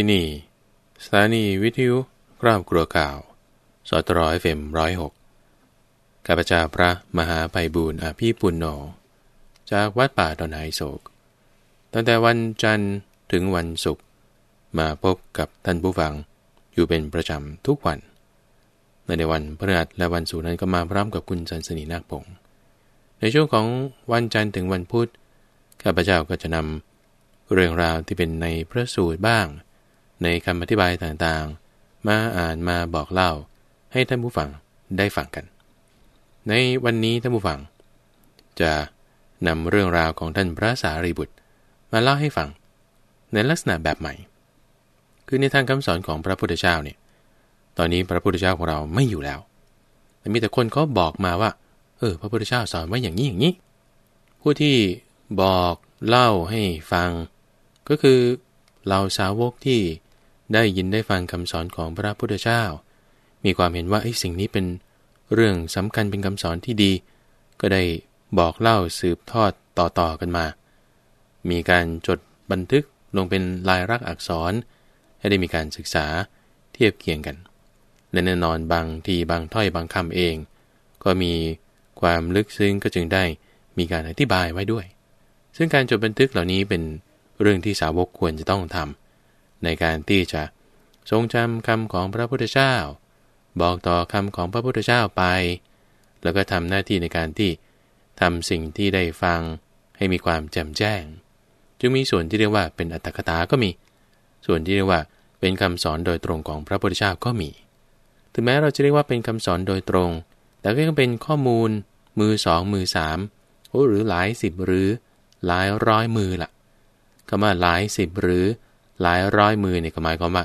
ที่นี่ สถานีวิทยุกราบกลัวข่าว สตรอยเฟมร้อยหกข้าพเจ้าพระมหาไพบูรณ์อภิปุณโญจากวัดป่าดอนไฮโศก ตั้งแต่วันจันทร์ถึงวันศุกร์มาพบกับท่านผู้ฟังอยู่เป็นประจำทุกวัน ในวันพฤหัสและวันศุกร์นั้นก็มาพร้อมกับคุณสันสนีนาคปงในช่วงของวันจันทร์ถึงวันพุธข้าพเจ้าก็จะนำเรื่องราวที่เป็นในพระสูตรบ้าง ในคำอธิบายต่างๆ มาอ่านมาบอกเล่า ให้ท่านผู้ฟังได้ฟังกัน ในวันนี้ท่านผู้ฟัง จะนำเรื่องราวของท่านพระสารีบุตร มาเล่าให้ฟัง ในลักษณะแบบใหม่ คือในทางคำสอนของพระพุทธเจ้าเนี่ย ตอนนี้พระพุทธเจ้าของเราไม่อยู่แล้วแต่มีแต่คนเขาบอกมาว่า เออ พระพุทธเจ้าสอนไว้อย่างนี้อย่างนี้ ผู้ที่บอกเล่าให้ฟัง ก็คือเราสาวกที่ ได้ยินได้ฟังคำสอนของพระพุทธเจ้า มีความเห็นว่าไอ้สิ่งนี้เป็นเรื่องสำคัญเป็นคำสอนที่ดี ก็ได้บอกเล่าสืบทอดต่อๆกันมา มีการจดบันทึกลงเป็นลายลักษณ์อักษร ให้ได้มีการศึกษาเทียบเคียงกันและแน่นอนบางทีบางถ้อยบางคำเอง ก็มีความลึกซึ้งก็จึงได้มีการอธิบายไว้ด้วย ซึ่งการจดบันทึกเหล่านี้เป็นเรื่องที่สาวกควรจะต้องทำ ในการที่จะทรงจำคำของพระพุทธเจ้า บอกต่อคำของพระพุทธเจ้าไป แล้วก็ทำหน้าที่ในการที่ทำสิ่งที่ได้ฟังให้มีความแจ่มแจ้ง จึงมีส่วนที่เรียกว่าเป็นอัตถกถาก็มี ส่วนที่เรียกว่าเป็นคำสอนโดยตรงของพระพุทธเจ้าก็มี ถึงแม้เราจะเรียกว่าเป็นคำสอนโดยตรง แต่ก็ยังเป็นข้อมูล มือสองมือสามโอหรือหลายสิบหรือหลายร้อยมือละ่ะคำว่าหลายสิบหรือ หลายร้อยมือเนี่ยหมายความว่า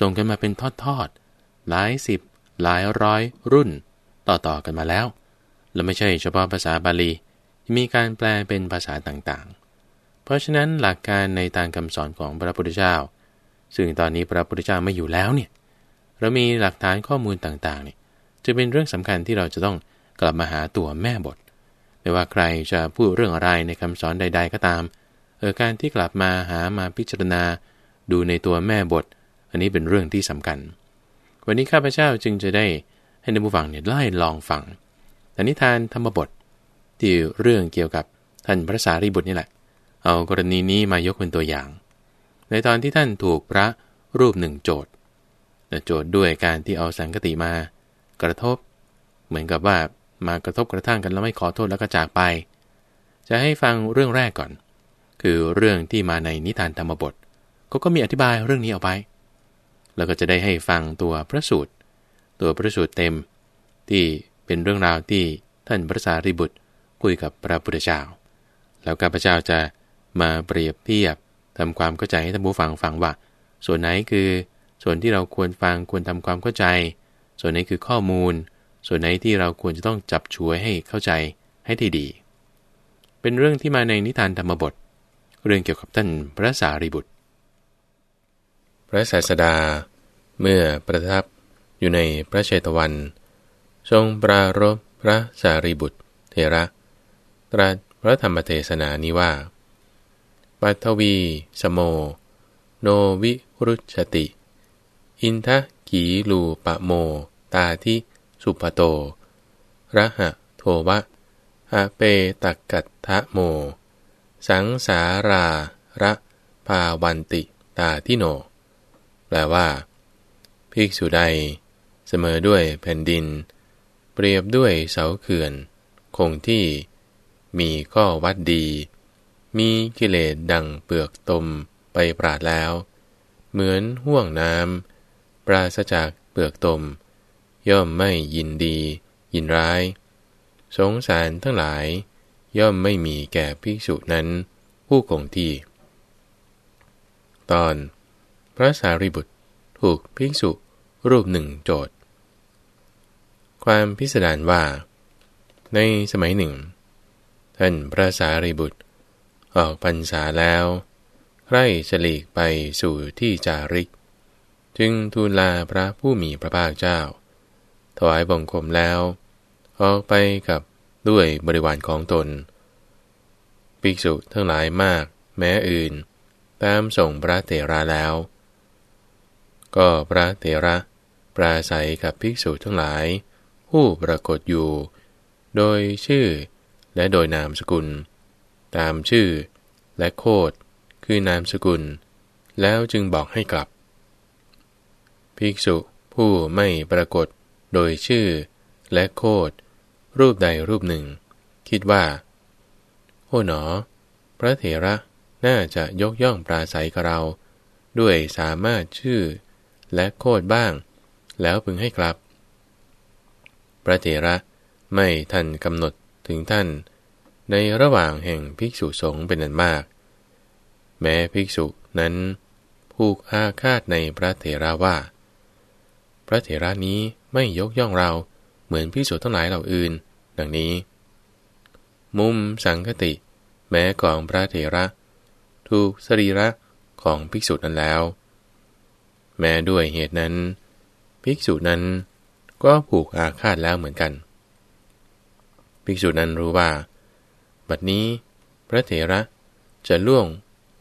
ส่งกันมาเป็นทอดๆ หลายสิบ หลายร้อยรุ่น ต่อๆกันมาแล้ว และไม่ใช่เฉพาะภาษาบาลีมีการแปลเป็นภาษาต่างๆ เพราะฉะนั้นหลักการในทางคำสอนของพระพุทธเจ้า ซึ่งตอนนี้พระพุทธเจ้าไม่อยู่แล้วเนี่ย เรามีหลักฐานข้อมูลต่างๆเนี่ยจะเป็นเรื่องสำคัญที่เราจะต้องกลับมาหาตัวแม่บท ไม่ว่าใครจะพูดเรื่องอะไรในคำสอนใด ๆ ก็ตาม เออการที่กลับมาหามาพิจารณา ดูในตัวแม่บท อันนี้เป็นเรื่องที่สำคัญ วันนี้ข้าพเจ้าจึงจะได้ให้ในผู้ฟังเนี่ยไล่ลองฟังแต่นิทานธรรมบท ที่เรื่องเกี่ยวกับท่านพระสารีบุตรนี่แหละ เอากรณีนี้มายกเป็นตัวอย่าง ในตอนที่ท่านถูกพระรูปหนึ่งโจทย์โจทย์ด้วยการที่เอาสังกติมากระทบ เหมือนกับว่ามากระทบกระทั่งกันแล้วไม่ขอโทษแล้วก็จากไป จะให้ฟังเรื่องแรกก่อน คือเรื่องที่มาในนิทานธรรมบท ก็ก็มีอธิบายเรื่องนี้เอาไปแล้วก็จะได้ให้ฟังตัวพระสูตร ตัวพระสูตรเต็ม ที่เป็นเรื่องราวที่ท่านพระสารีบุตรคุยกับพระพุทธเจ้า แล้วข้าพเจ้าจะมาเปรียบเทียบทำความเข้าใจให้ท่านผู้ฟังฟังว่า ส่วนไหนคือส่วนที่เราควรฟังควรทำความเข้าใจ ส่วนไหนคือข้อมูล ส่วนไหนที่เราควรจะต้องจับช่วยให้เข้าใจให้ดีดี เป็นเรื่องที่มาในนิทานธรรมบท เรื่องเกี่ยวกับท่านพระสารีบุตร ระศาสดา เมื่อประทับอยู่ในพระเชตวัน ทรงปรารบพระสารีบุตร เทระ ตรัสพระธรรมเทศนานี้ว่า ปัทวี สโม โนวิรุชติ อินทะกีลูปะโม ตาทิสุปโต ระหะโทวะอเปตักกัตทะโม สังสาราระ ภาวันติตาทิโน ลว่าภิกษุใด เสมอด้วยแผ่นดิน เปรียบด้วยเสาเขื่อน คงที่ มีข้อวัดดี มีกิเลสดังเปลือกตมไปปราดแล้ว เหมือนห่วงน้ำปราศจากเปลือกตม ย่อมไม่ยินดี ยินร้าย สงสารทั้งหลาย ย่อมไม่มีแก่ภิกษุนั้น ผู้คงที่ ตอน พระสารีบุตร ถูกภิกษุรูปหนึ่งโจทย์ ความพิสดารว่า ในสมัยหนึ่ง ท่านพระสารีบุตร ออกพรรษาแล้วใคร่ฉลีกไปสู่ที่จาริก จึงทูลลาพระผู้มีพระภาคเจ้า ถวายบังคมแล้ว ออกไปกับด้วยบริวารของตน ภิกษุทั้งหลายมากแม้อื่น ตามส่งพระเถระแล้ว ก็พระเถระปราศัยกับภิกษุทั้งหลาย ผู้ปรากฏอยู่ โดยชื่อและโดยนามสกุล ตามชื่อและโคดคือนามสกุล แล้วจึงบอกให้กลับ ภิกษุผู้ไม่ปรากฏโดยชื่อและโคดรูปใดรูปหนึ่ง คิดว่า โอ้หนอ พระเถระน่าจะยกย่องปราศัยกับเรา ด้วยสามารถชื่อ และโคดบ้าง แล้วพึงให้กลับ พระเถระไม่ทันกำหนดถึงท่าน ในระหว่างแห่งภิกษุสงฆ์เป็นอันมาก แม้ภิกษุนั้นผูกอาฆาตในพระเถระว่า พระเถระนี้ไม่ยกย่องเราเหมือนภิกษุทั้งหลายเหล่าอื่น ดังนี้ มุมสังคติ แม้กองพระเถระ ถูกสรีระของภิกษุนั้นแล้ว แม้ด้วยเหตุนั้น ภิกษุนั้นก็ผูกอาฆาตแล้วเหมือนกัน ภิกษุนั้นรู้ว่า บัดนี้พระเถระจะล่วง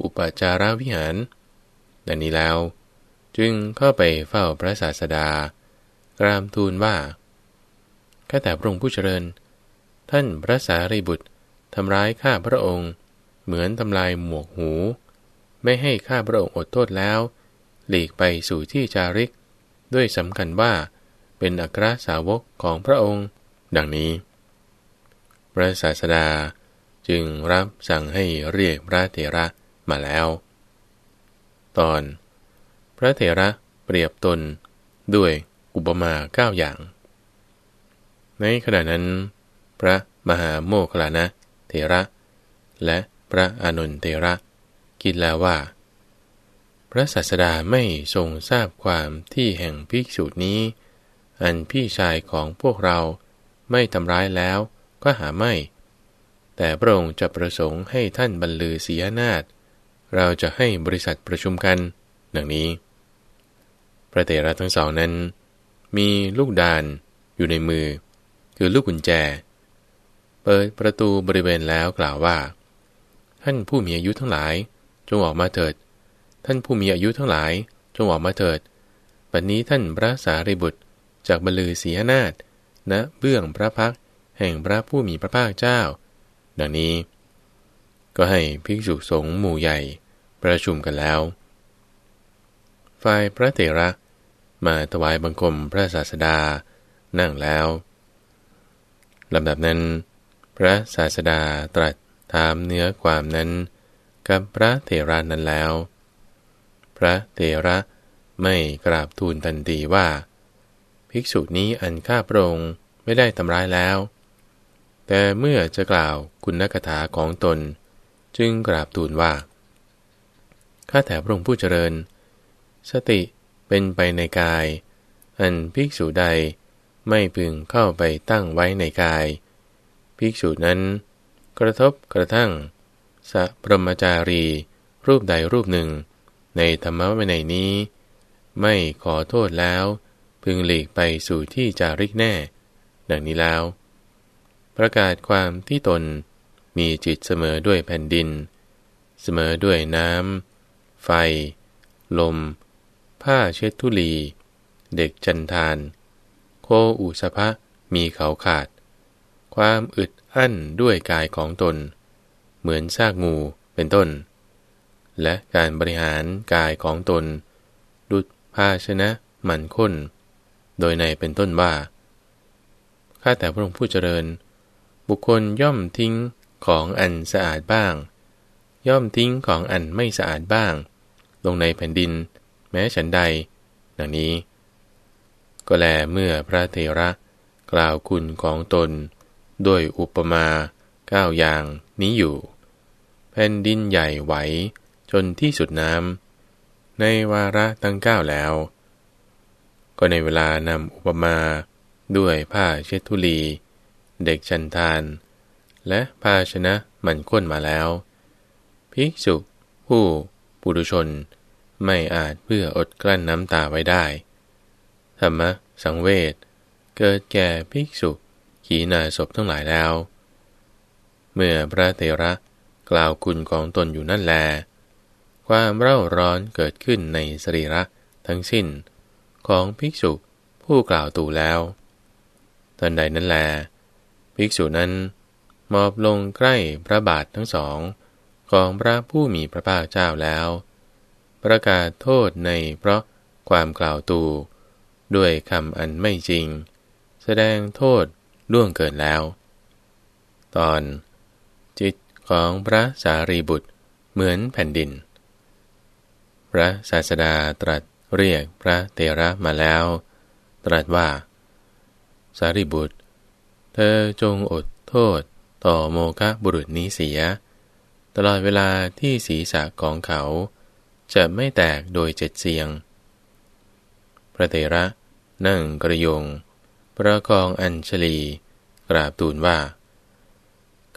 อุปจาระวิหาร ดังนี้แล้ว จึงเข้าไปเฝ้าพระศาสดากรามทูลว่าข้าแต่พระองค์ผู้เจริญ ท่านพระสารีบุตรทำร้ายข้าพระองค์ เหมือนทำลายหมวกหู ไม่ให้ข้าพระองค์อดโทษแล้ว หลีกไปสู่ที่จาริก ด้วยสำคัญว่าเป็นอัครสาวกของพระองค์ ดังนี้ พระศาสดาจึงรับสั่งให้เรียกพระเถระมาแล้ว ตอน พระเถระเปรียบตนด้วยอุปมาเก้าอย่าง ในขณะนั้น พระมหาโมคลานะเถระ และพระอนุนเถระ คิดแล้วว่า พระศาสดาไม่ทรงทราบความที่แห่งภิกษุนี้ อันพี่ชายของพวกเราไม่ทำร้ายแล้วก็หาไม่ แต่พระองค์จะประสงค์ให้ท่านบรรลือเสียนาฏเราจะให้บริษัทประชุมกัน ดังนี้ พระเถระทั้งสองนั้น มีลูกดานอยู่ในมือ คือลูกกุญแจ เปิดประตูบริเวณแล้วกล่าวว่า ท่านผู้มีอายุทั้งหลายจงออกมาเถิด ท่านผู้มีอายุทั้งหลายจงออกมาเถิด บัดนนี้ท่านพระสารีบุตร จากบรรลือศีหนาฏณนะเบื้องพระพักแห่งพระผู้มีพระภาคเจ้า ดังนี้ ก็ให้ภิกษุสงฆ์หมู่ใหญ่ประชุมกันแล้ว ฝ่ายพระเถระมาถวายบังคมพระศาสดานั่งแล้วลำดับนั้น พระศาสดาตรัสถามเนื้อความนั้น กับพระเถระนั้นแล้ว พระเถระไม่กราบทูลทันทีว่า ภิกษุนี้อันข้าพระองค์ไม่ได้ทำร้ายแล้ว แต่เมื่อจะกล่าวคุณนักถาของตน จึงกราบทูลว่า ข้าแต่พระองค์ผู้เจริญ สติเป็นไปในกาย อันภิกษุใดไม่พึงเข้าไปตั้งไว้ในกาย ภิกษุนั้น กระทบกระทั่งสัพรมจารี รูปใดรูปหนึ่ง ในธรรมะวินัยนี้ ไม่ขอโทษแล้ว พึงหลีกไปสู่ที่จาริกแน่ ดังนี้แล้ว ประกาศความที่ตนมีจิตเสมอด้วยแผ่นดิน เสมอด้วยน้ำ ไฟ ลม ผ้าเช็ดทุลี เด็กจันทาน โคอุสภะมีเขาขาด ความอึดอั้นด้วยกายของตน เหมือนซากงูเป็นต้น และการบริหารกายของตน ดุดภาชนะมันข้น โดยในเป็นต้นว่า ข้าแต่พระองค์ผู้เจริญ บุคคลย่อมทิ้งของอันสะอาดบ้าง ย่อมทิ้งของอันไม่สะอาดบ้าง ลงในแผ่นดิน แม้ฉันใด ดังนี้ ก็แลเมื่อพระเทระกล่าวคุณของตน ด้วยอุปมาก้าวอย่างนี้อยู่ แผ่นดินใหญ่ไหว จนที่สุดน้ำในวาระตั้งเก้าแล้ว ก็ในเวลานำอุปมา ด้วยผ้าเช็ดทุลี เด็กชันทาน และภาชนะมันข้นมาแล้ว ภิกษุผู้ปุถุชนไม่อาจเพื่ออดกลั้นน้ำตาไว้ได้ ธรรมะ สังเวชเกิดแก่ภิกษุขีนาศพทั้งหลายแล้ว เมื่อพระเถระกล่าวคุณของตนอยู่นั่นแล ความเร่าร้อนเกิดขึ้นในสรีระทั้งสิ้นของภิกษุผู้กล่าวตู่แล้วตอนใดนั้นแล ภิกษุนั้นมอบลงใกล้พระบาททั้งสองของพระผู้มีพระภาคเจ้าแล้ว ประกาศโทษในเพราะความกล่าวตู ด้วยคำอันไม่จริง แสดงโทษล่วงเกินแล้ว ตอนจิตของพระสารีบุตรเหมือนแผ่นดิน พระศาสดาตรัสเรียกพระเตระมาแล้ว ตรัสว่า สารีบุตร เธอจงอดโทษต่อโมคะบุรุษนี้เสีย ตลอดเวลาที่ศีรษะของเขา จะไม่แตกโดยเจ็ดเสียง พระเตระนั่งกระยง ประคองอัญชลี กราบตูนว่า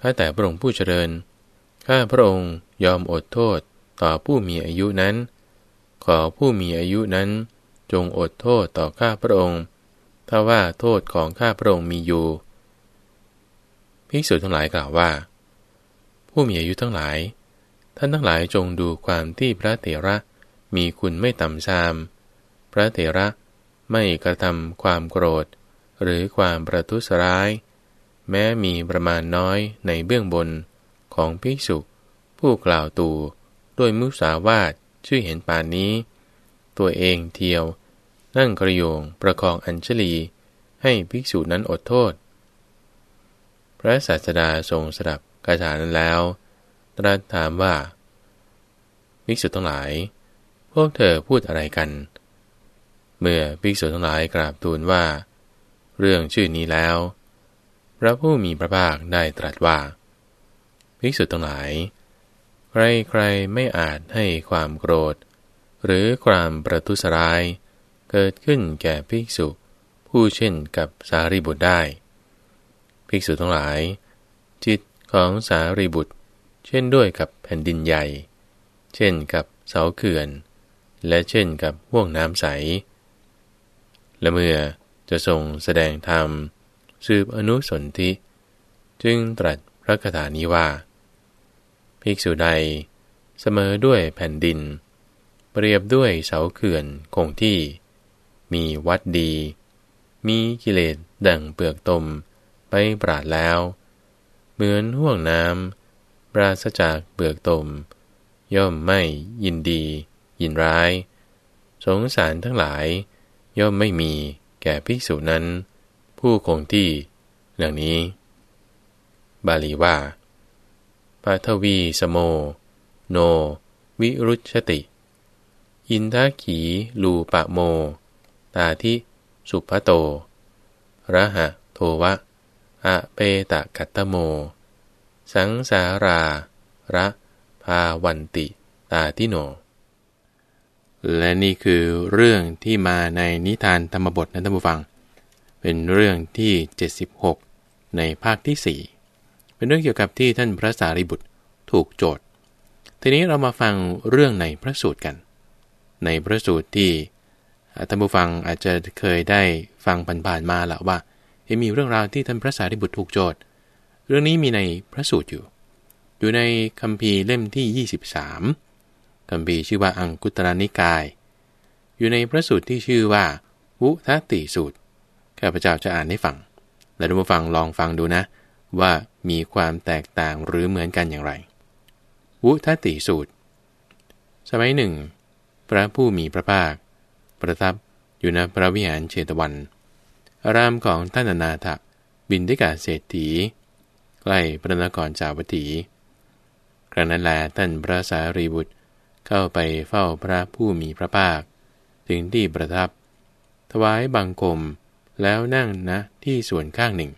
ข้าแต่พระองค์ผู้เจริญ ข้าพระองค์ยอมอดโทษต่อผู้มีอายุนั้น ขอผู้มีอายุนั้น จงอดโทษต่อข้าพระองค์ ถ้าว่าโทษของข้าพระองค์มีอยู่ ภิกษุทั้งหลายกล่าวว่า ผู้มีอายุทั้งหลาย ท่านทั้งหลายจงดูความที่พระเถระมีคุณไม่ต่ำซาม พระเถระไม่กระทำความโกรธ หรือความประทุษร้าย แม้มีประมาณน้อยในเบื้องบนของภิกษุ ผู้กล่าวตูด้วยมุสาวาท ชื่อเห็นป่านนี้ ตัวเองเทียว นั่งกระโยงประคองอัญชลี ให้ภิกษุนั้นอดโทษ พระศาสดาทรงสดับคาถานั้นแล้ว ตรัสถามว่า ภิกษุทั้งหลาย พวกเธอพูดอะไรกัน เมื่อภิกษุทั้งหลายกราบทูลว่า เรื่องชื่อนี้แล้ว พระผู้มีพระภาคได้ตรัสว่า ภิกษุทั้งหลาย ใครใครไม่อาจให้ความโกรธ หรือความประทุษร้าย เกิดขึ้นแก่ภิกษุ ผู้เช่นกับสารีบุตรได้ ภิกษุทั้งหลาย จิตของสารีบุตร เช่นด้วยกับแผ่นดินใหญ่ เช่นกับเสาเขื่อน และเช่นกับห่วงน้ำใส และเมื่อจะทรงแสดงธรรมสืบอนุสนธิ จึงตรัสพระคาถานี้ว่า ภิกษุใด เสมอด้วยแผ่นดิน เปรียบด้วยเสาเขื่อนคงที่ มีวัดดี มีกิเลสดั่งเปลือกตมไปปราดแล้ว เหมือนห่วงน้ำปราศจากเบือกตม ย่อมไม่ยินดี ยินร้าย สงสารทั้งหลาย ย่อมไม่มีแก่ภิกษุนั้น ผู้คงที่เรื่องนี้ บาลีว่า ปัทวีสโม โน วิรุชติ อินทขี ลูปะโม ตาทิสุภโต ระหะโทวะอเปตะกัตโม สังสารา ระภาวันติตาทิโน และนี่คือเรื่องที่มาในนิทานธรรมบทนะท่านผู้ฟัง เป็นเรื่องที่ 76 ในภาคที่4 เป็นเรื่องเกี่ยวกับที่ท่านพระสารีบุตรถูกโจทย์ ทีนี้เรามาฟังเรื่องในพระสูตรกัน ในพระสูตรที่ท่านผู้ฟังอาจจะเคยได้ฟังผ่านๆมาแล้วว่ามีเรื่องราวที่ท่านพระสารีบุตรถูกโจทย์ เรื่องนี้มีในพระสูตรอยู่ อยู่ในคัมภีร์เล่มที่ 23คัมภีร์ชื่อว่าอังคุตรนิกาย อยู่ในพระสูตรที่ชื่อว่า วุทติสูตรข้าพเจ้าจะอ่านให้ฟัง และท่านผู้ฟังลองฟังดูนะ ว่ามีความแตกต่างหรือเหมือนกันอย่างไร วุทติสูตร สมัยหนึ่ง พระผู้มีพระภาค ประทับอยู่ณพระวิหารเชตวัน อารามของท่านนาถบินทิกาเศรษฐี ใกล้พระนครจาวัตีครั้งนั้นแลท่านพระสารีบุตรเข้าไปเฝ้าพระผู้มีพระภาค ถึงที่ประทับ ถวายบังคมแล้วนั่งนะที่ส่วนข้างหนึ่ง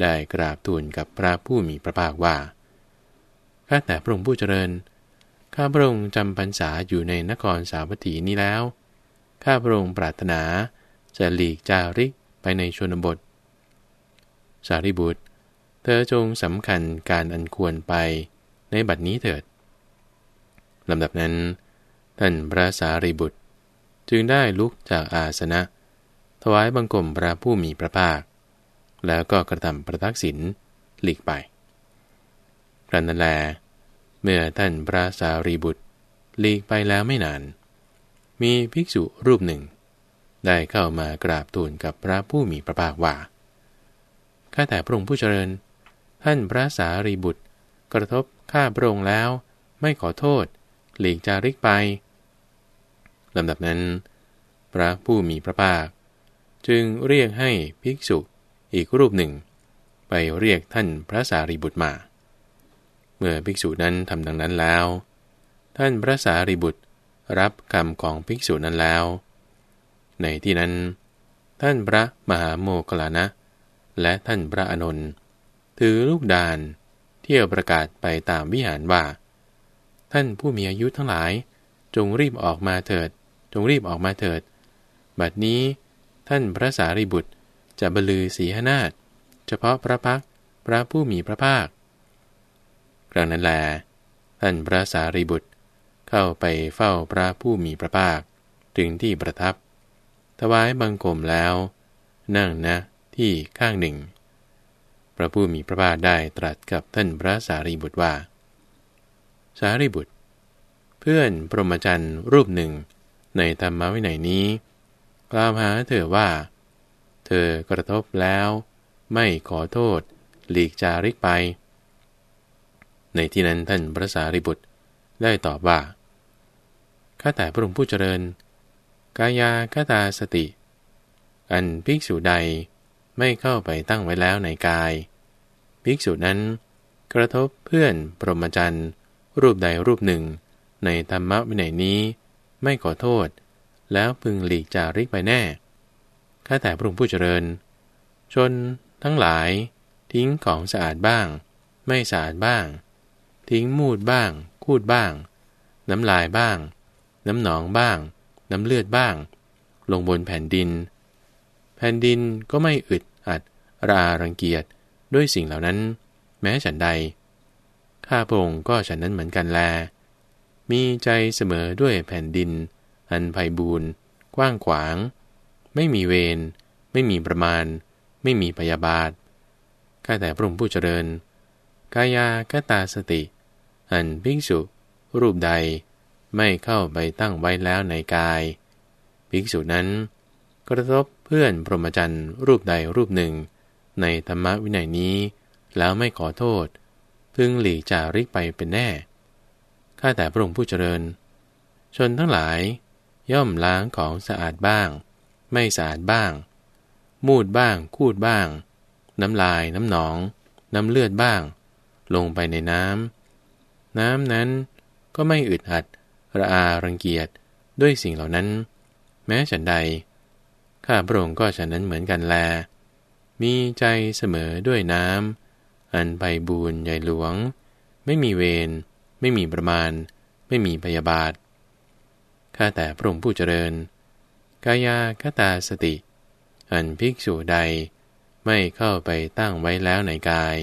ได้กราบทูลกับพระผู้มีพระภาคว่า ข้าแต่พระองค์ผู้เจริญ ข้าพระองค์จำพรรษาอยู่ในนครสาวัตถีนี้แล้ว ข้าพระองค์ปรารถนาจะหลีกจาริกไปในชนบท สารีบุตร เธอจงสำคัญการอันควรไปในบัดนี้เถิดลำดับนั้น ท่านพระสารีบุตร จึงได้ลุกจากอาสนะ ถวายบังคมพระผู้มีพระภาค แล้วก็กระทำประทักษิณหลีกไปครั้นนั้นแล เมื่อท่านพระสารีบุตรหลีกไปแล้วไม่นาน มีภิกษุรูปหนึ่ง ได้เข้ามากราบทูลกับพระผู้มีพระภาคว่า ข้าแต่พระองค์ผู้เจริญ ท่านพระสารีบุตรกระทบข้าพระองค์แล้วไม่ขอโทษ หลีกจาริกไปลำดับนั้น พระผู้มีพระภาค จึงเรียกให้ภิกษุ อีกรูปหนึ่ง ไปเรียกท่านพระสารีบุตรมา เมื่อภิกษุนั้นทำดังนั้นแล้ว ท่านพระสารีบุตรรับกรรมของภิกษุนั้นแล้ว ในที่นั้น ท่านพระมหาโมคลานะ และท่านพระอนนท์ถือลูกดานเที่ยวประกาศไปตามวิหารว่า ท่านผู้มีอายุทั้งหลาย จงรีบออกมาเถิด จงรีบออกมาเถิด บัดนี้ท่านพระสารีบุตร จะบลือสีหนาฏเฉพาะพระพักพระผู้มีพระภาคครั้งนั้นแลท่านพระสารีบุตรเข้าไปเฝ้าพระผู้มีพระภาคถึงที่ประทับ ถวายบังคมแล้ว นั่งนะที่ข้างหนึ่ง พระผู้มีพระภาคได้ตรัสกับท่านพระสารีบุตรว่า สารีบุตร เพื่อนพรหมจรรย์รูปหนึ่งในธรรมวินัยนี้ กล่าวหาเธอว่า เธอกระทบแล้ว ไม่ขอโทษ หลีกจาริกไป ในที่นั้นท่านพระสารีบุตรได้ตอบว่าข้าแต่พระองค์ผู้เจริญ กายาคตาสติ อันภิกษุใดไม่เข้าไปตั้งไว้แล้วในกาย ภิกษุนั้น กระทบเพื่อนปรมจันทร์รูปใดรูปหนึ่ง ในธรรมะวินัยนี้ ไม่ขอโทษ แล้วพึงหลีกจาริกไปแน่ ข้าแต่พระองค์ผู้เจริญ ชนทั้งหลาย ทิ้งของสะอาดบ้าง ไม่สะอาดบ้าง ทิ้งมูดบ้าง คูดบ้าง น้ำลายบ้าง น้ำหนองบ้าง น้ำเลือดบ้าง ลงบนแผ่นดิน แผ่นดินก็ไม่อึดอัดรารังเกียจด้วยสิ่งเหล่านั้น แม้ฉันใด ข้าพระองค์ก็ฉันนั้นเหมือนกันแล มีใจเสมอด้วยแผ่นดิน อันไพ่บูรณ์กว้างขวาง ไม่มีเวร ไม่มีประมาณ ไม่มีพยาบาท ข้าแต่พระองค์ผู้เจริญ กายากตาสติ อันภิกษุ รูปใดไม่เข้าไปตั้งไว้แล้วในกาย ภิกษุนั้น กระทบเพื่อนพรหมจรรย์รูปใดรูปหนึ่ง ในธรรมวินัยนี้ แล้วไม่ขอโทษ พึงหลีกจาริกไปเป็นแน่ ข้าแต่พระองค์ผู้เจริญ ชนทั้งหลายย่อมล้างของสะอาดบ้าง ไม่สะอาดบ้าง มูดบ้าง คูดบ้าง น้ำลาย น้ำหนอง น้ำเลือดบ้าง ลงไปในน้ำ น้ำนั้นก็ไม่อึดอัด ระอารังเกียจด้วยสิ่งเหล่านั้น แม้ฉันใด ข้าพระองค์ก็ฉันนั้นเหมือนกันแล มีใจเสมอด้วยน้ำ อันไปบูนใหญ่หลวง ไม่มีเวร ไม่มีประมาณ ไม่มีพยาบาท ข้าแต่พระองค์ผู้เจริญ กายาคตาสติ อันภิกษุใดไม่เข้าไปตั้งไว้แล้วในกาย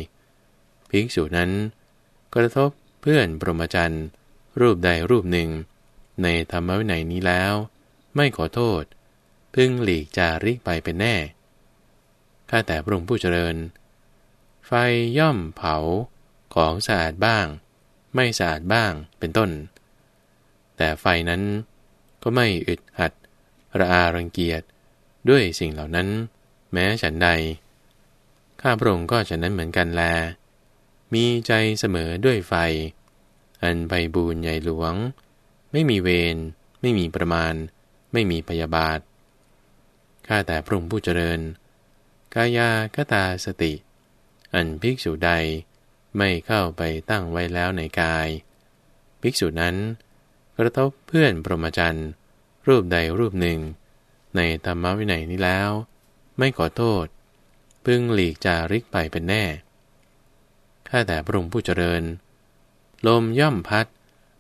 ภิกษุนั้น กระทบเพื่อนปรมจันทร์รูปใดรูปหนึ่ง ในธรรมวินัยนี้แล้ว ไม่ขอโทษ พึ่งหลีกจาริกไปเป็นแน่ ข้าแต่พระองค์ผู้เจริญ ไฟย่อมเผาของสะอาดบ้าง ไม่สะอาดบ้างเป็นต้น แต่ไฟนั้นก็ไม่อึดหัด ระอารังเกียจด้วยสิ่งเหล่านั้น แม้ฉันใด ข้าพระองค์ก็ฉันนั้นเหมือนกันแล มีใจเสมอด้วยไฟ อันไปบูญใหญ่หลวง ไม่มีเวร ไม่มีประมาณ ไม่มีพยาบาท ข้าแต่พระองค์ผู้เจริญ กายาคตาสติ อันภิกษุใดไม่เข้าไปตั้งไว้แล้วในกาย ภิกษุนั้น กระทบเพื่อนปรมจันทร์ รูปใดรูปหนึ่ง ในธรรมวินัยนี้แล้ว ไม่ขอโทษ พึงหลีกจาริกไปเป็นแน่ ข้าแต่พระองค์ผู้เจริญ ลมย่อมพัด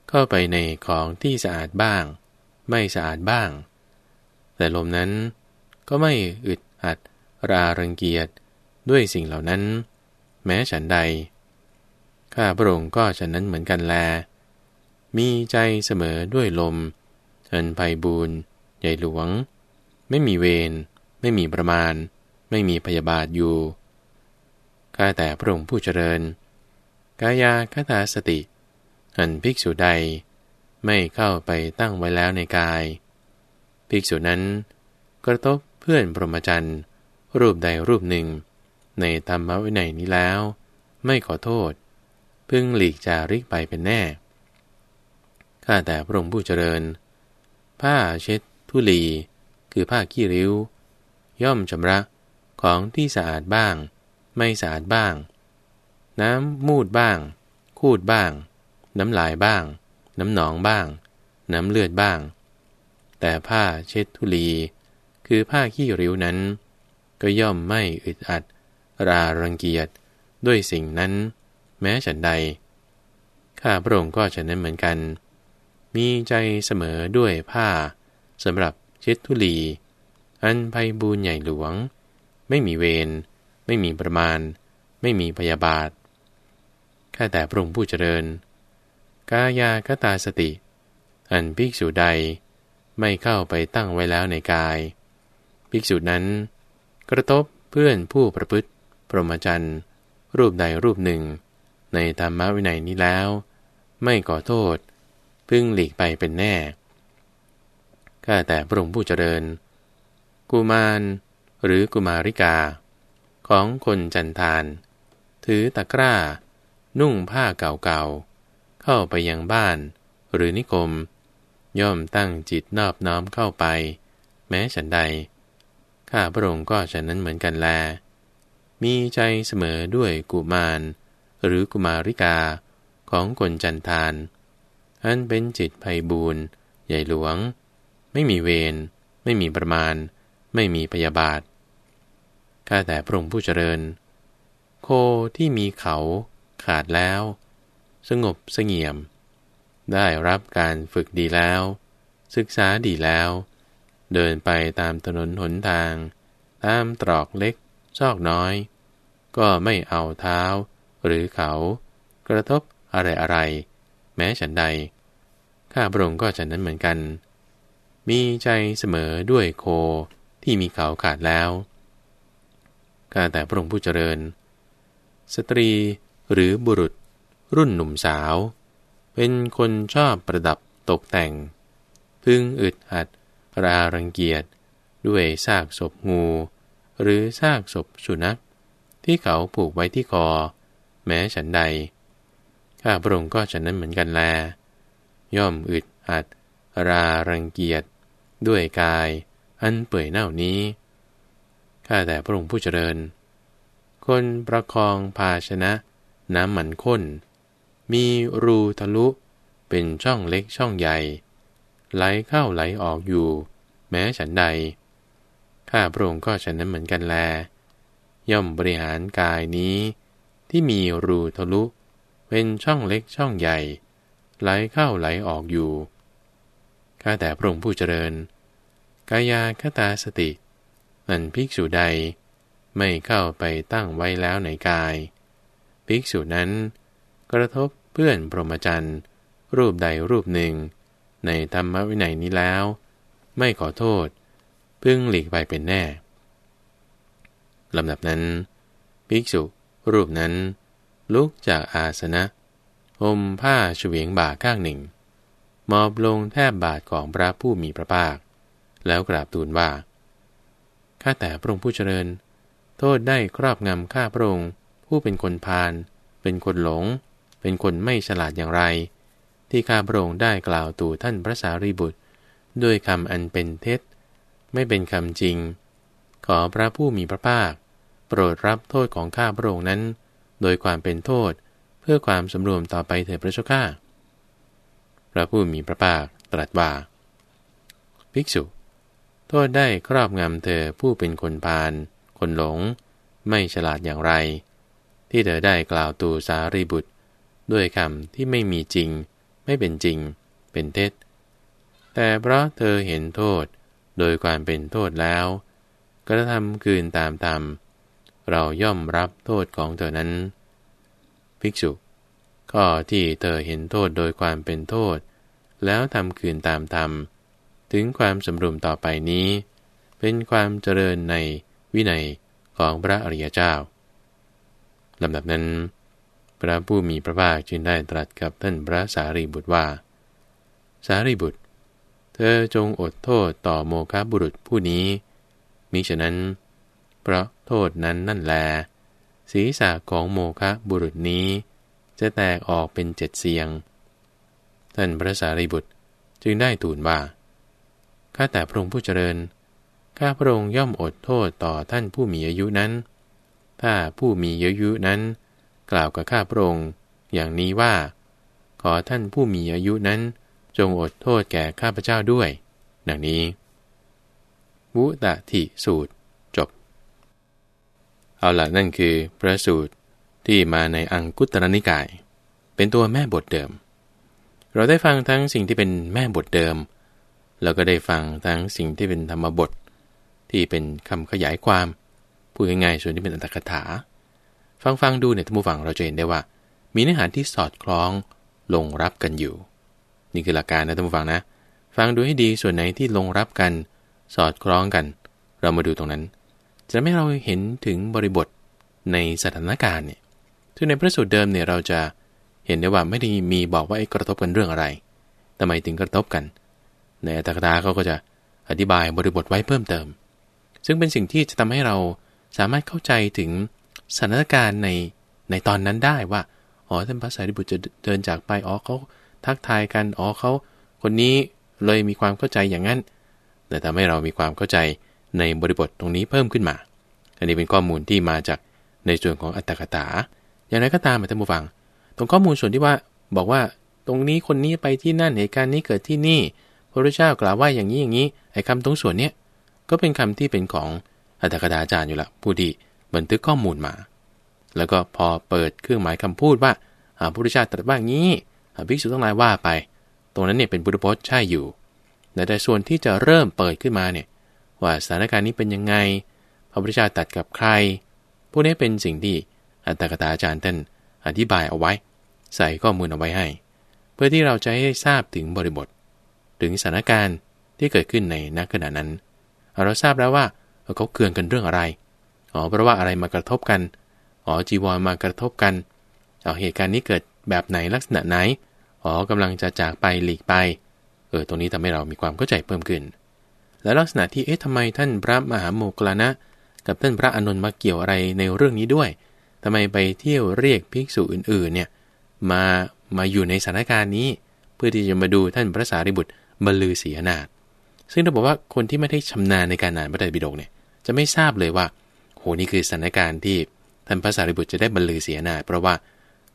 เข้าไปในของที่สะอาดบ้าง ไม่สะอาดบ้าง แต่ลมนั้นก็ไม่อึดอัดรารังเกียจด้วยสิ่งเหล่านั้น แม้ฉันใด ข้าพระองค์ก็ฉันนั้นเหมือนกันแล มีใจเสมอด้วยลม อันไพบูรณ์ใหญ่หลวง ไม่มีเวร ไม่มีประมาณ ไม่มีพยาบาทอยู่ ข้าแต่พระองค์ผู้เจริญ กายาคตาสติ อันภิกษุใด ไม่เข้าไปตั้งไว้แล้วในกาย ภิกษุนั้น กระทบเพื่อนพรหมจรรย์รูปใดรูปหนึ่ง ในธรรมวินัยนี้แล้ว ไม่ขอโทษ พึงหลีกจาริกไปเป็นแน่ ข้าแต่พระองค์ผู้เจริญ ผ้าเช็ดทุลี คือผ้าขี้ริ้ว ย่อมชำระของที่สะอาดบ้าง ไม่สะอาดบ้าง น้ำมูดบ้าง คูดบ้าง น้ำลายบ้าง น้ำหนองบ้าง น้ำเลือดบ้าง แต่ผ้าเช็ดทุลี คือผ้าขี้ริ้วนั้น ก็ย่อมไม่อึดอัด รารังเกียจด้วยสิ่งนั้น แม้ฉันใด ข้าพระองค์ก็ฉันนั้นเหมือนกัน มีใจเสมอด้วยผ้าสำหรับเช็ดทุลี อันไพบูญใหญ่หลวง ไม่มีเวร ไม่มีประมาณ ไม่มีพยาบาท ข้าแต่พระองค์ผู้เจริญ กายากตาสติ อันภิกษุใดไม่เข้าไปตั้งไว้แล้วในกาย ภิกษุนั้น กระทบเพื่อนผู้ประพฤติ พรหมจรรย์ รูปใดรูปหนึ่ง ในธรรมวินัยนี้แล้ว ไม่ก่อโทษ พึ่งหลีกไปเป็นแน่ ข้าแต่พระองค์ผู้เจริญ กุมารหรือกุมาริกา ของคนจันทาน ถือตะกร้า นุ่งผ้าเก่าๆ เข้าไปยังบ้านหรือนิคม ย่อมตั้งจิตนอบน้อมเข้าไป แม้ฉันใด ข้าพระองค์ก็ฉันนั้นเหมือนกันแล มีใจเสมอด้วยกุมาร หรือกุมาริกาของคนจันทาน อันเป็นจิตไพบูรณ์ใหญ่หลวง ไม่มีเวร ไม่มีประมาณ ไม่มีพยาบาท ข้าแต่พระองค์ผู้เจริญ โคที่มีเขาขาดแล้ว สงบเสงี่ยม ได้รับการฝึกดีแล้ว ศึกษาดีแล้ว เดินไปตามถนนหนทาง ตามตรอกเล็ก ซอกน้อย ก็ไม่เอาเท้า หรือเขา กระทบอะไรอะไร ม้ฉันใด ข้าพระองค์ก็ฉันนั้นเหมือนกัน มีใจเสมอด้วยโคที่มีเขาขาดแล้ว ข้าแต่พระองค์ผู้เจริญ สตรีหรือบุรุษ รุ่นหนุ่มสาว เป็นคนชอบประดับตกแต่ง พึงอึดอัดรารังเกียจด้วยซากศพงู หรือซากศพสุนัข ที่เขาผูกไว้ที่คอ แม้ฉันใด ข้าพระองค์ก็ฉันนั้นเหมือนกันแล ย่อมอึดอัด รารังเกียจ ด้วยกาย อันเปื่อยเน่านี้ ข้าแต่พระองค์ผู้เจริญ คนประคองภาชนะ น้ำมันข้น มีรูทะลุ เป็นช่องเล็กช่องใหญ่ ไหลเข้าไหลออกอยู่ แม้ฉันใด ข้าพระองค์ก็ฉันนั้นเหมือนกันแล ย่อมบริหารกายนี้ที่มีรูทะลุ เป็นช่องเล็กช่องใหญ่ ไหลเข้าไหลออกอยู่ข้าแต่พระองค์ผู้เจริญ กายาคตาสติ อันภิกษุใด ไม่เข้าไปตั้งไว้แล้วในกาย ภิกษุนั้น กระทบเพื่อนพรหมจรรย์ รูปใดรูปหนึ่ง ในธรรมวินัยนี้แล้ว ไม่ขอโทษ พึ่งหลีกไปเป็นแน่ลำดับนั้น ภิกษุรูปนั้น ลุกจากอาสนะห่มผ้าเฉวียงบ่าข้างหนึ่ง มอบลงแทบบาทของพระผู้มีพระภาค แล้วกราบทูลว่า ข้าแต่พระองค์ผู้เจริญ โทษได้ครอบงำข้าพระองค์ผู้เป็นคนพาล เป็นคนหลง เป็นคนไม่ฉลาดอย่างไร ที่ข้าพระองค์ได้กล่าวตู่ท่านพระสารีบุตร ด้วยคำอันเป็นเท็จ ไม่เป็นคำจริง ขอพระผู้มีพระภาค โปรดรับโทษของข้าพระองค์นั้น โดยความเป็นโทษ เพื่อความสำรวมต่อไปเถิดพระเจ้าข้าพระผู้มีพระภาคตรัสว่าภิกษุ โทษได้ครอบงำเธอผู้เป็นคนพาลคนหลง ไม่ฉลาดอย่างไร ที่เธอได้กล่าวตูสารีบุตร ด้วยคำที่ไม่มีจริง ไม่เป็นจริง เป็นเท็จ แต่เพราะเธอเห็นโทษโดยความเป็นโทษแล้ว กระทำคืนตามธรรม เราย่อมรับโทษของเธอนั้น ภิกษุ ข้อที่เธอเห็นโทษโดยความเป็นโทษ แล้วทำคืนตามธรรม ถึงความสมรุมต่อไปนี้ เป็นความเจริญในวินัยของพระอริยเจ้าลำดับนั้น พระผู้มีพระภาคจึงได้ตรัสกับท่านพระสารีบุตรว่า สารีบุตร เธอจงอดโทษต่อโมฆะบุรุษผู้นี้มิฉะนั้น เพราะโทษนั้นนั่นแล ศีรษะของโมฆะบุรุษนี้ จะแตกออกเป็นเจ็ดเสียง ท่านพระสารีบุตรจึงได้ทูลว่า ข้าแต่พระองค์ผู้เจริญ ข้าพระองค์ย่อมอดโทษต่อท่านผู้มีอายุนั้น ถ้าผู้มีอายุนั้น กล่าวกับข้าพระองค์อย่างนี้ว่า ขอท่านผู้มีอายุนั้น จงอดโทษแก่ข้าพเจ้าด้วย ดังนี้ วุตติสูตร เอาละนั่นคือพระสูตรที่มาในอังคุตรนิกาย เป็นตัวแม่บทเดิม เราได้ฟังทั้งสิ่งที่เป็นแม่บทเดิม แล้วก็ได้ฟังทั้งสิ่งที่เป็นธรรมบท ที่เป็นคำขยายความพูดง่ายๆส่วนที่เป็นอัตถกถา ฟังฟังดูเนี่ยท่านผู้ฟังเราจะเห็นได้ว่า มีเนื้อหาที่สอดคล้องลงรับกันอยู่ นี่คือหลักการนะท่านผู้ฟังนะ ฟังดูให้ดีส่วนไหนที่ลงรับกัน สอดคล้องกัน เรามาดูตรงนั้น จะไม่เราเห็นถึงบริบทในสถานการณ์เนี่ยซึ่งในพระสูตรเดิมเนี่ยเราจะเห็นได้ว่าไม่ได้มีบอกว่าไอ้กระทบกันเรื่องอะไรทำไมถึงกระทบกัน ในอัตถกถาเขาก็จะอธิบายบริบทไว้เพิ่มเติม ซึ่งเป็นสิ่งที่จะทำให้เราสามารถเข้าใจถึงสถานการณ์ในในตอนนั้นได้ว่าอ๋อท่านพระสารีบุตรจะเดินจากไปอ๋อเขาทักทายกันอ๋อเขาคนนี้เลยมีความเข้าใจอย่างนั้น แต่ทำให้เรามีความเข้าใจ ในบริบทตรงนี้เพิ่มขึ้นมา อันนี้เป็นข้อมูลที่มาจากในส่วนของอัตถกถา อย่างไรก็ตามท่านผู้ฟัง ตรงข้อมูลส่วนที่ว่าบอกว่าตรงนี้คนนี้ไปที่นั่นเหตุการณ์นี้เกิดที่นี่ พระพุทธเจ้ากล่าวว่าอย่างนี้อย่างนี้ไอ้คำตรงส่วนเนี้ยก็เป็นคำที่เป็นของอัตถกถาจารย์อยู่ละผู้ที่บันทึกข้อมูลมา แล้วก็พอเปิดเครื่องหมายคำพูดว่าพระพุทธเจ้าตรัสว่างี้ภิกษุทั้งหลายว่าไป ตรงนั้นเนี่ยเป็นบุตรพจน์ใช่อยู่แต่ส่วนที่จะเริ่มเปิดขึ้นมาเนี่ย ว่าสถานการณ์นี้เป็นยังไง พระพุทธเจ้าตัดกับใคร พวกนี้เป็นสิ่งที่อัตถกถาอาจารย์ท่านอธิบายเอาไว้ ใส่ข้อมูลเอาไว้ให้ เพื่อที่เราจะให้ทราบถึงบริบท ถึงสถานการณ์ที่เกิดขึ้นในนักขณะนั้น เราทราบแล้วว่าเขาเคืองกันเรื่องอะไร อ๋อเพราะว่าอะไรมากระทบกัน อ๋อจีวรมากระทบกัน เอาเหตุการณ์นี้เกิดแบบไหนลักษณะไหน อ๋อกำลังจะจากไปหลีกไป เออตรงนี้ทำให้เรามีความเข้าใจเพิ่มขึ้น และลักษณะที่เอ๊ะทำไมท่านพระมหาโมกลานะ กับท่านพระอนุนมาเกี่ยวอะไรในเรื่องนี้ด้วยทำไมไปเที่ยวเรียกภิกษุอื่นๆเนี่ยมามาอยู่ในสถานการณ์นี้ เพื่อที่จะมาดูท่านพระสารีบุตรบรรลือศีนาฏซึ่งเราบอกว่าคนที่ไม่ได้ชำนาญในการอ่านพระไตรปิฎกเนี่ยจะไม่ทราบเลยว่า โหนี่คือสถานการณ์ที่ท่านพระสารีบุตรจะได้บรรลือศีนาฏเพราะว่า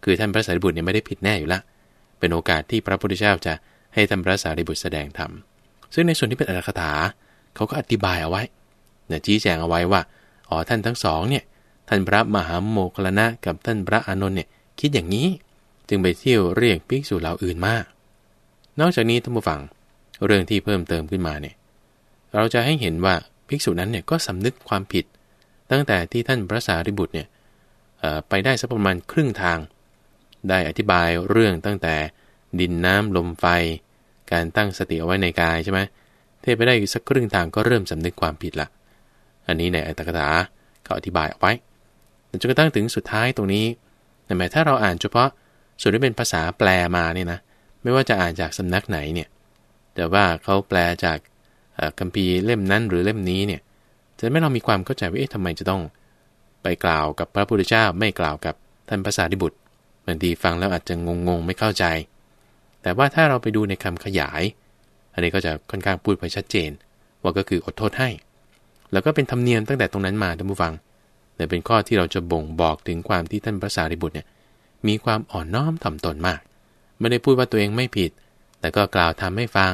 คือท่านพระสารีบุตรเนี่ยไม่ได้ผิดแน่อยู่ละ เป็นโอกาสที่พระพุทธเจ้าจะให้ธรรมพระสารีบุตรแสดงธรรม ซึ่งในส่วนที่เป็นอัตถกถาเขาก็อธิบายเอาไว้เนี่ยชี้แจงเอาไว้ว่าอ๋อท่านทั้งสองเนี่ยท่านพระมหาโมคลนะกับท่านพระอานนท์เนี่ยคิดอย่างนี้ จึงไปเที่ยวเรียกภิกษุเหล่าอื่นมาก นอกจากนี้ท่านผู้ฟังเรื่องที่เพิ่มเติมขึ้นมาเนี่ยเราจะให้เห็นว่าภิกษุนั้นเนี่ยก็สำนึกความผิด ตั้งแต่ที่ท่านพระสารีบุตรเนี่ยไปได้สักประมาณครึ่งทาง ได้อธิบายเรื่องตั้งแต่ดินน้ำลมไฟ การตั้งสติเอาไว้ในกายใช่ไหมเทไปได้อยู่สักครึ่งทางก็เริ่มสำนึกความผิดละอันนี้ในอัตถกถาก็อธิบายเอาไว้จนกระทั่งถึงสุดท้ายตรงนี้แต่แม้ถ้าเราอ่านเฉพาะส่วนที่เป็นภาษาแปลมาเนี่ยนะไม่ว่าจะอ่านจากสำนักไหนเนี่ยแต่ว่าเขาแปลจากคัมภีร์เล่มนั้นหรือเล่มนี้เนี่ยจะไม่เรามีความเข้าใจว่าเอ๊ะทำไมจะต้อง ไปกล่าวกับพระพุทธเจ้าไม่กล่าวกับท่านภาษาดิบุตรบางทีฟังแล้วอาจจะงงๆไม่เข้าใจ แต่ว่าถ้าเราไปดูในคำขยาย อันนี้ก็จะค่อนข้างพูดไปชัดเจน ว่าก็คืออดโทษให้ แล้วก็เป็นธรรมเนียมตั้งแต่ตรงนั้นมาท่านผู้ฟังแต่เป็นข้อที่เราจะบ่งบอกถึงความที่ท่านพระสารีบุตรเนี่ยมีความอ่อนน้อมถ่อมตนมาก ไม่ได้พูดว่าตัวเองไม่ผิด แต่ก็กล่าวทำให้ฟัง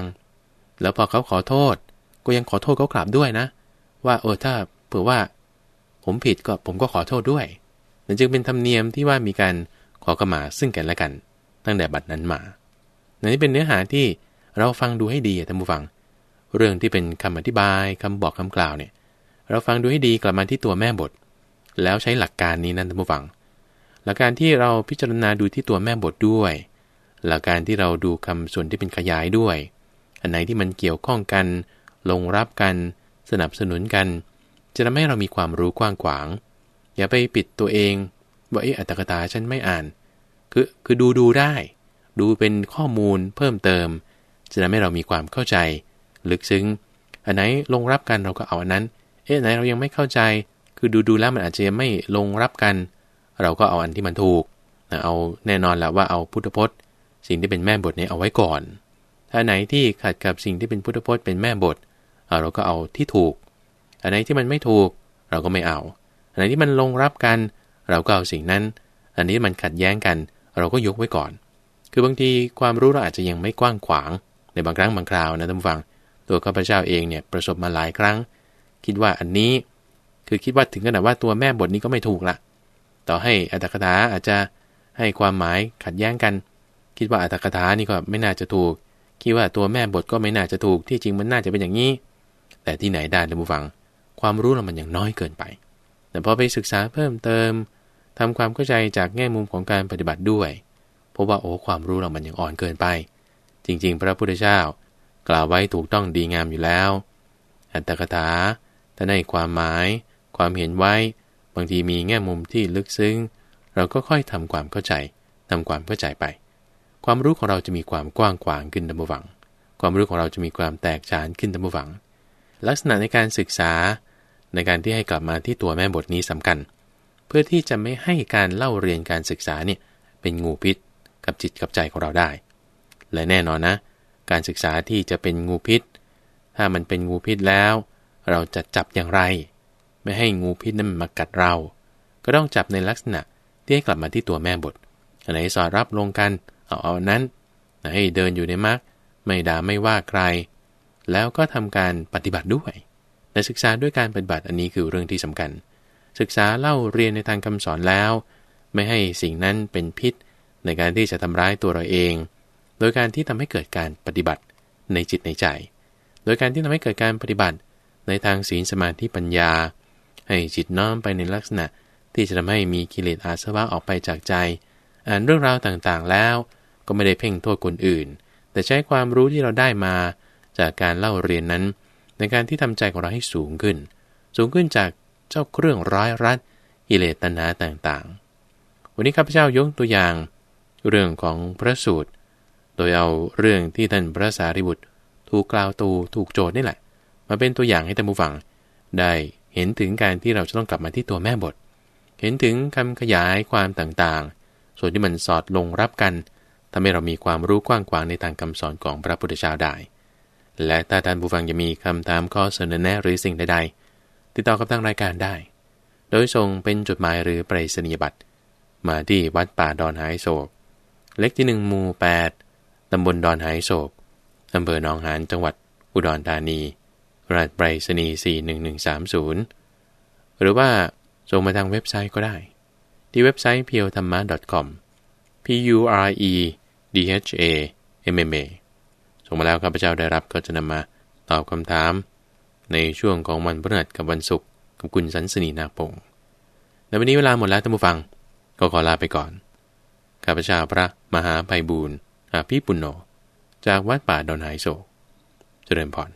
แล้วพอเขาขอโทษ ก็ยังขอโทษเขากลับด้วยนะ ว่าเออถ้าเผื่อว่า ผมผิดก็ผมก็ขอโทษด้วยนั่นจึงเป็นธรรมเนียมที่ว่ามีการขอกมาซึ่งกันและกัน ตั้งแต่บัดนั้นมา นนี้เป็นเนื้อหาที่เราฟังดูให้ดีท่านผู้ฟัง เรื่องที่เป็นคำอธิบายคำบอกคำกล่าวเนี่ย เราฟังดูให้ดีกลับมาที่ตัวแม่บท แล้วใช้หลักการนี้นั่นท่านผู้ฟัง หลักการที่เราพิจารณาดูที่ตัวแม่บทด้วย หลักการที่เราดูคำส่วนที่เป็นขยายด้วย อันไหนที่มันเกี่ยวข้องกัน ลงรับกัน สนับสนุนกัน จะทำให้เรามีความรู้กว้างขวาง อย่าไปปิดตัวเองว่าเอออัตถกถาฉันไม่อ่าน คือคือดูดูได้ ดูเป็นข้อมูลเพิ่มเติม จะทำให้เรามีความเข้าใจ ลึกซึ้ง อันไหนลงรับกันเราก็เอาอันนั้น เอ๊ะไหนเรายังไม่เข้าใจ คือดูดูแล้วมันอาจจะไม่ลงรับกัน เราก็เอาอันที่มันถูก เอาแน่นอนแล้วว่าเอาพุทธพจน์ สิ่งที่เป็นแม่บทนี้เอาไว้ก่อน ถ้าไหนที่ขัดกับสิ่งที่เป็นพุทธพจน์เป็นแม่บท เราก็เอาที่ถูก อันไหนที่มันไม่ถูกเราก็ไม่เอา อันไหนที่มันลงรับกัน เราก็เอาสิ่งนั้น อันนี้มันขัดแย้งกัน เราก็ยกไว้ก่อน คือบางทีความรู้เราอาจจะยังไม่กว้างขวาง ในบางครั้งบางคราวนะท่านฟัง ตัวข้าพเจ้าเองเนี่ยประสบมาหลายครั้ง คิดว่าอันนี้ คือคิดว่าถึงขนาดว่าตัวแม่บทนี้ก็ไม่ถูกละต่อให้อัตถกถาอาจจะให้ความหมายขัดแย้งกัน คิดว่าอัตถกถานี่ก็ไม่น่าจะถูก คิดว่าตัวแม่บทก็ไม่น่าจะถูกที่จริงมันน่าจะเป็นอย่างนี้ แต่ที่ไหนได้ท่านผู้ฟัง ความรู้เรามันยังน้อยเกินไป แต่พอไปศึกษาเพิ่มเติมทำความเข้าใจจากแง่มุมของการปฏิบัติด้วย พบว่าโอ้ความรู้เรามันยังอ่อนเกินไป จริง ๆ พระพุทธเจ้ากล่าวไว้ถูกต้องดีงามอยู่แล้ว อัตถกถาถ้าในความหมาย ความเห็นไว้ บางทีมีแง่มุมที่ลึกซึ้ง เราก็ค่อยทำความเข้าใจทำความเข้าใจไป ความรู้ของเราจะมีความกว้างขวางขึ้นตัมบวัง ความรู้ของเราจะมีความแตกฉานขึ้นตัมบวัง ลักษณะในการศึกษา ในการที่ให้กลับมาที่ตัวแม่บทนี้สำคัญ เพื่อที่จะไม่ให้การเล่าเรียนการศึกษาเนี่ยเป็นงูพิษ กับจิตกับใจของเราได้ และแน่นอนนะ การศึกษาที่จะเป็นงูพิษ ถ้ามันเป็นงูพิษแล้ว เราจะจับอย่างไร ไม่ให้งูพิษนั้นมากัดเรา ก็ต้องจับในลักษณะที่ให้กลับมาที่ตัวแม่บทอันไหนสอดรับลงกันเอาเอานั้นให้เดินอยู่ในมรรคไม่ด่าไม่ว่าใคร แล้วก็ทำการปฏิบัติด้วยในศึกษาด้วยการปฏิบัติอันนี้คือเรื่องที่สำคัญ ศึกษาเล่าเรียนในทางคำสอนแล้ว ไม่ให้สิ่งนั้นเป็นพิษ ในการที่จะทำร้ายตัวเราเอง โดยการที่ทำให้เกิดการปฏิบัติในจิตในใจ โดยการที่ทำให้เกิดการปฏิบัติในทางศีลสมาธิปัญญา ให้จิตน้อมไปในลักษณะที่จะทำให้มีกิเลสอาสวะออกไปจากใจ อ่านเรื่องราวต่างๆแล้ว ก็ไม่ได้เพ่งโทษคนอื่น แต่ใช้ความรู้ที่เราได้มาจากการเล่าเรียนนั้น ในการที่ทำใจของเราให้สูงขึ้น สูงขึ้นจากเจ้าเครื่องร้ายรัดกิเลสตัณหาต่างๆ วันนี้ข้าพเจ้ายกตัวอย่าง เรื่องของพระสูตร โดยเอาเรื่องที่ท่านพระสารีบุตร ถูกกล่าวตูถูกโจทย์นี่แหละ มาเป็นตัวอย่างให้ท่านผู้ฟัง ได้เห็นถึงการที่เราจะต้องกลับมาที่ตัวแม่บท เห็นถึงคำขยายความต่างๆ ส่วนที่มันสอดลงรับกันทำให้เรามีความรู้กว้างขวางในทางคำสอนของพระพุทธเจ้าได้ และถ้าท่านผู้ฟังจะมีคำถามข้อเสนอแนะหรือสิ่งใดๆ ติดต่อกับทางรายการได้ โดยส่งเป็นจดหมายหรือไปรษณียบัตรมาที่วัดป่าดอนหายโศก เล็กที่หนึ่งหมู่แปดตำบลดอนหายโศกอำเภอหนองหานจังหวัดอุดรธานี รหัสไปรษณีย์41130 หรือว่าส่งมาทางเว็บไซต์ก็ได้ ที่เว็บไซต์ p u r e t h a m m a com p u r e d h a m m a ส่งมาแล้วข้าพเจ้าได้รับก็จะนำมาตอบคำถาม ในช่วงของวันพฤหัสกับวันศุกร์กับคุณสันสนีนาปงในวันนี้เวลาหมดแล้วท่านผู้ฟัง ก็ขอลาไปก่อน ข้าพเจ้าพระมหาไพบูลอาภิปุณโญจากวัดป่าดอนไฮโศเจริญพร